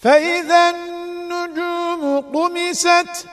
فإذا النجوم طمست